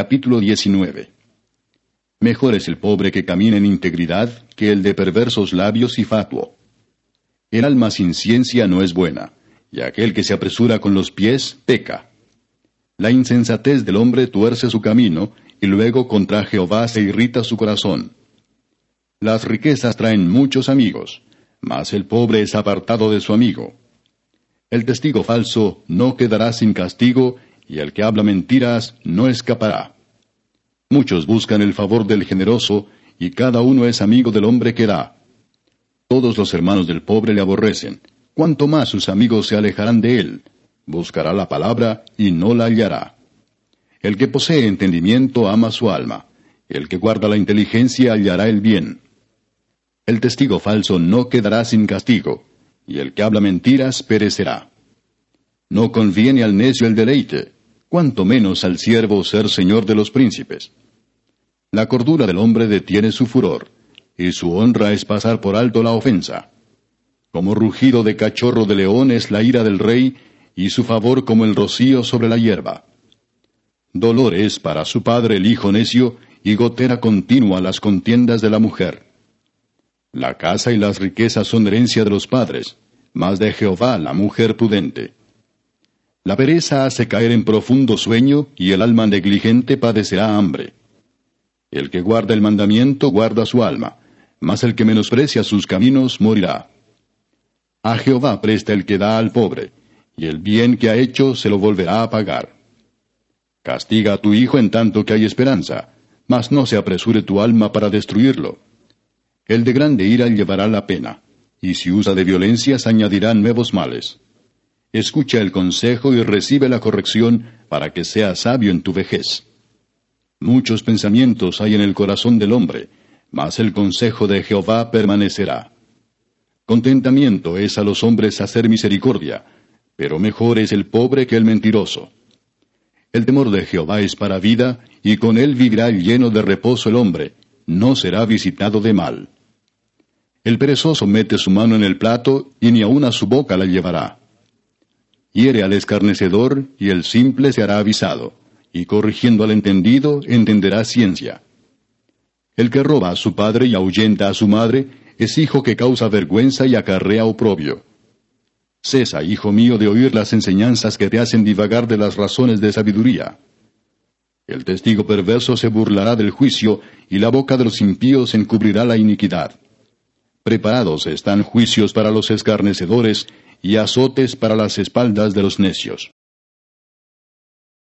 Capítulo 19 Mejor es el pobre que camina en integridad que el de perversos labios y fatuo. El alma sin ciencia no es buena, y aquel que se apresura con los pies peca. La insensatez del hombre tuerce su camino, y luego contra Jehová se irrita su corazón. Las riquezas traen muchos amigos, mas el pobre es apartado de su amigo. El testigo falso no quedará sin castigo, y el que habla mentiras no escapará. Muchos buscan el favor del generoso, y cada uno es amigo del hombre que da. Todos los hermanos del pobre le aborrecen, cuanto más sus amigos se alejarán de él. Buscará la palabra y no la hallará. El que posee entendimiento ama su alma, el que guarda la inteligencia hallará el bien. El testigo falso no quedará sin castigo, y el que habla mentiras perecerá. No conviene al necio el deleite, cuanto menos al siervo ser señor de los príncipes. La cordura del hombre detiene su furor, y su honra es pasar por alto la ofensa. Como rugido de cachorro de león es la ira del rey, y su favor como el rocío sobre la hierba. Dolor es para su padre el hijo necio, y gotera continua las contiendas de la mujer. La casa y las riquezas son herencia de los padres, mas de Jehová la mujer prudente. La pereza hace caer en profundo sueño, y el alma negligente padecerá hambre. El que guarda el mandamiento guarda su alma, mas el que menosprecia sus caminos morirá. A Jehová presta el que da al pobre, y el bien que ha hecho se lo volverá a pagar. Castiga a tu hijo en tanto que hay esperanza, mas no se apresure tu alma para destruirlo. El de grande ira llevará la pena, y si usa de violencias añadirá nuevos males. Escucha el consejo y recibe la corrección para que seas sabio en tu vejez. Muchos pensamientos hay en el corazón del hombre, mas el consejo de Jehová permanecerá. Contentamiento es a los hombres hacer misericordia, pero mejor es el pobre que el mentiroso. El temor de Jehová es para vida, y con él vivirá lleno de reposo el hombre, no será visitado de mal. El perezoso mete su mano en el plato, y ni aun a su boca la llevará. Hiere al escarnecedor, y el simple se hará avisado, y corrigiendo al entendido, entenderá ciencia. El que roba a su padre y ahuyenta a su madre, es hijo que causa vergüenza y acarrea oprobio. Cesa, hijo mío, de oír las enseñanzas que te hacen divagar de las razones de sabiduría. El testigo perverso se burlará del juicio, y la boca de los impíos encubrirá la iniquidad. Preparados están juicios para los escarnecedores, y azotes para las espaldas de los necios.